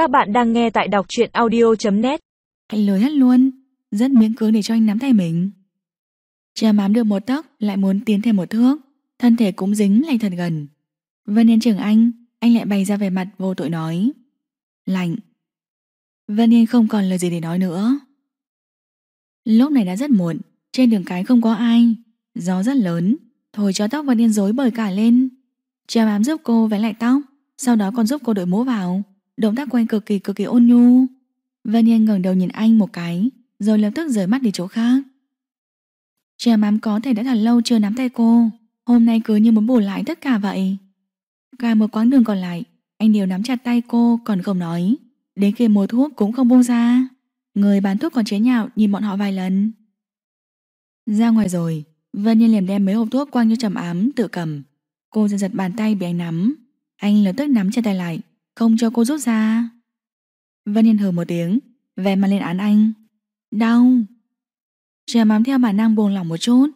Các bạn đang nghe tại đọc truyện audio.net Anh lười hết luôn, Rất miễn cưỡng để cho anh nắm tay mình. Cha mám được một tấc Lại muốn tiến thêm một thước, Thân thể cũng dính lại thật gần. Vân Yên trưởng anh Anh lại bày ra về mặt vô tội nói. Lạnh. Vân Yên không còn lời gì để nói nữa. Lúc này đã rất muộn, Trên đường cái không có ai, Gió rất lớn, Thổi cho tóc Vân Yên rối bời cả lên. Cha mám giúp cô vén lại tóc, Sau đó còn giúp cô đội mũ vào. Động tác quen cực kỳ cực kỳ ôn nhu. Vân Yên ngẩng đầu nhìn anh một cái, Rồi lập tức rời mắt đi chỗ khác. Cha mám có thể đã thật lâu chưa nắm tay cô, Hôm nay cứ như muốn bù lại tất cả vậy. Cả một quãng đường còn lại, Anh đều nắm chặt tay cô còn không nói. Đến khi mua thuốc cũng không buông ra. Người bán thuốc còn chế nhạo nhìn bọn họ vài lần. Ra ngoài rồi, Vân Nhiên liền đem mấy hộp thuốc quăng cho trầm ám tự cầm. Cô giật giật bàn tay bị anh nắm. Anh lập tức nắm chặt tay lại không cho cô rút ra? Vân Yên hừ một tiếng Về mặt lên án anh. Đau. Trầm ám theo bản năng buồn lỏng một chút,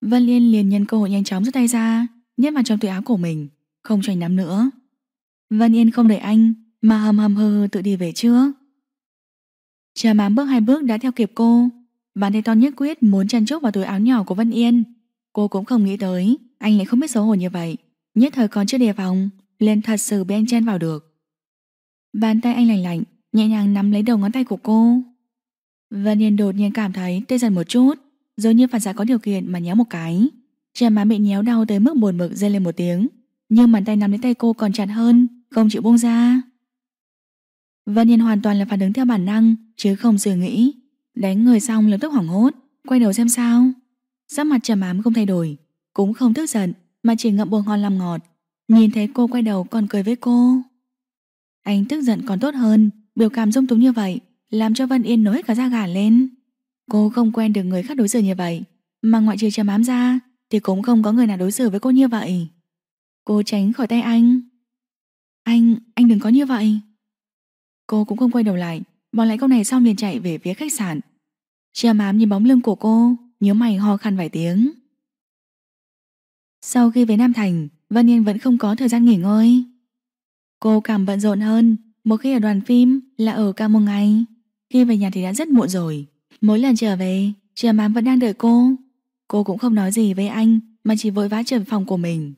Vân Liên liền nhân cơ hội nhanh chóng rút tay ra, Nhét vào trong túi áo của mình, Không cho anh nắm nữa. Vân Yên không đợi anh, Mà hầm hầm hừ tự đi về trước. Trầm ám bước hai bước đã theo kịp cô, Bàn tay to nhất quyết muốn chăn chúc vào túi áo nhỏ của Vân Yên. Cô cũng không nghĩ tới, Anh lại không biết xấu hổ như vậy. Nhất thời còn chưa đề phòng, liền thật sự bị anh chen vào được. Bàn tay anh lạnh lạnh, Nhẹ nhàng nắm lấy đầu ngón tay của cô. Vân Yên đột nhiên cảm thấy tê dần một chút Rồi như phản xạ có điều kiện mà nhéo một cái. Trên má bị nhéo đau tới mức buồn bực rên lên một tiếng, Nhưng bàn tay nắm lấy tay cô còn chặt hơn, Không chịu buông ra. Vân Yên hoàn toàn là phản ứng theo bản năng, Chứ không suy nghĩ. Đánh người xong lập tức hoảng hốt, Quay đầu xem sao. Sắc mặt trầm ám không thay đổi, Cũng không tức giận, Mà chỉ ngậm buồn ngon làm ngọt. Nhìn thấy cô quay đầu còn cười với cô. Anh tức giận còn tốt hơn Biểu cảm dung túng như vậy Làm cho Vân Yên nổi cả da gà lên. Cô không quen được người khác đối xử như vậy Mà ngoại trừ trầm ám ra Thì cũng không có người nào đối xử với cô như vậy. Cô tránh khỏi tay anh. Anh, anh đừng có như vậy. Cô cũng không quay đầu lại Bỏ lại câu này xong liền chạy về phía khách sạn. Trầm ám nhìn bóng lưng của cô Nhớ mày ho khăn vài tiếng. Sau khi về Nam Thành Vân Yên vẫn không có thời gian nghỉ ngơi. Cô càng bận rộn hơn. Một khi ở đoàn phim là ở cả một ngày. Khi về nhà thì đã rất muộn rồi. Mỗi lần trở về, Trầm mám vẫn đang đợi cô. Cô cũng không nói gì với anh, Mà chỉ vội vã trở về phòng của mình.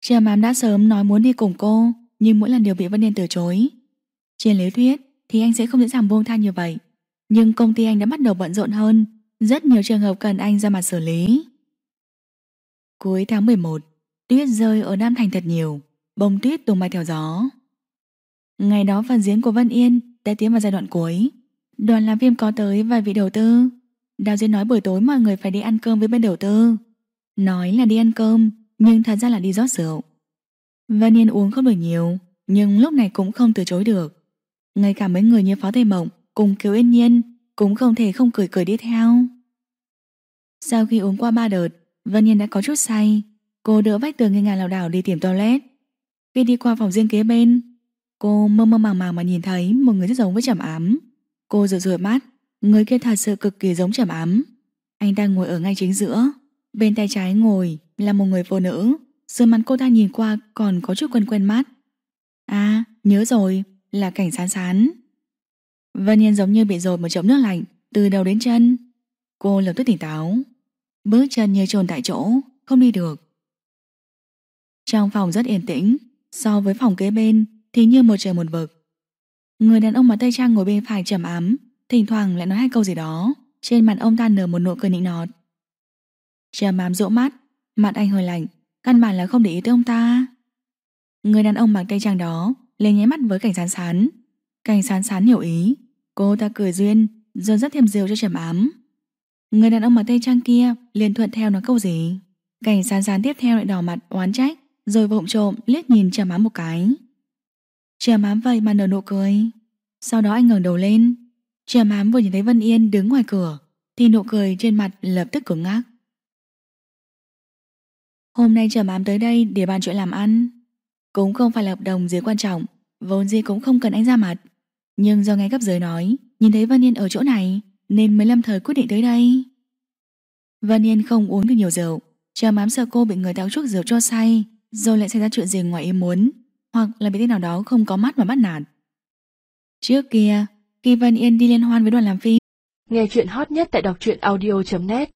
Trầm mám đã sớm nói muốn đi cùng cô, Nhưng mỗi lần đều bị Vân Yên từ chối. Trên lý thuyết thì anh sẽ không dễ dàng buông tha như vậy. Nhưng công ty anh đã bắt đầu bận rộn hơn. Rất nhiều trường hợp cần anh ra mặt xử lý. Cuối tháng 11 Tuyết rơi ở Nam Thành thật nhiều. Bông tuyết tung bay theo gió. Ngày đó phần diễn của Vân Yên Đã tiến vào giai đoạn cuối. Đoàn làm phim có tới vài vị đầu tư. Đạo diễn nói buổi tối mọi người phải đi ăn cơm với bên đầu tư. Nói là đi ăn cơm, Nhưng thật ra là đi rót rượu. Vân Yên uống không được nhiều, Nhưng lúc này cũng không từ chối được. Ngay cả mấy người như Phó Tây Mộng Cùng Kiều Yên Nhiên Cũng không thể không cười cười đi theo. Sau khi uống qua ba đợt Vân Yên đã có chút say. Cô đỡ vách tường ngây ngà lảo đảo đi tìm toilet. Khi đi qua phòng riêng kế bên, Cô mơ mơ màng màng mà nhìn thấy Một người rất giống với trầm ám. Cô rửa rửa mắt, Người kia thật sự cực kỳ giống trầm ám. Anh ta ngồi ở ngay chính giữa, Bên tay trái ngồi là một người phụ nữ. Sự mặt cô ta nhìn qua còn có chút quen quen mắt. À nhớ rồi, Là cảnh sán sán. Vân Yên giống như bị dồn một chậu nước lạnh Từ đầu đến chân. Cô lập tức tỉnh táo, Bước chân như trồn tại chỗ, Không đi được. Trong phòng rất yên tĩnh So với phòng kế bên Thì như một trời một vực. Người đàn ông mặt tây trang ngồi bên phải trầm ám Thỉnh thoảng lại nói hai câu gì đó. Trên mặt ông ta nở một nụ cười nịnh nọt. Trầm ám rỗ mắt, Mặt anh hơi lạnh, Căn bản là không để ý tới ông ta. Người đàn ông mặc tây trang đó lên nháy mắt với cảnh sán sán. Cảnh sán sán hiểu ý, Cô ta cười duyên Rồi rất thêm rượu cho trầm ám Người đàn ông mặc tây trang kia liền thuận theo nói câu gì? Cảnh sán sán tiếp theo lại đỏ mặt oán trách. Rồi vụng trộm liếc nhìn trà má một cái. Trà mám vậy mà nở nụ cười. Sau đó anh ngẩng đầu lên. Trà mám vừa nhìn thấy Vân Yên đứng ngoài cửa, Thì nụ cười trên mặt lập tức cứng ngắc. Hôm nay trà mám tới đây để bàn chuyện làm ăn. Cũng không phải là hợp đồng gì quan trọng, Vốn gì cũng không cần anh ra mặt. Nhưng do nghe cấp dưới nói, Nhìn thấy Vân Yên ở chỗ này, Nên mới lâm thời quyết định tới đây. Vân Yên không uống được nhiều rượu Trầm mám sợ cô bị người ta chuốc rượu cho say rồi lại xảy ra chuyện gì ngoài ý muốn, hoặc là bị tên nào đó không có mắt mà bắt nạt. Trước kia, khi Vân Yên đi liên hoan với đoàn làm phim, nghe chuyện hot nhất tại đọc truyện audio.net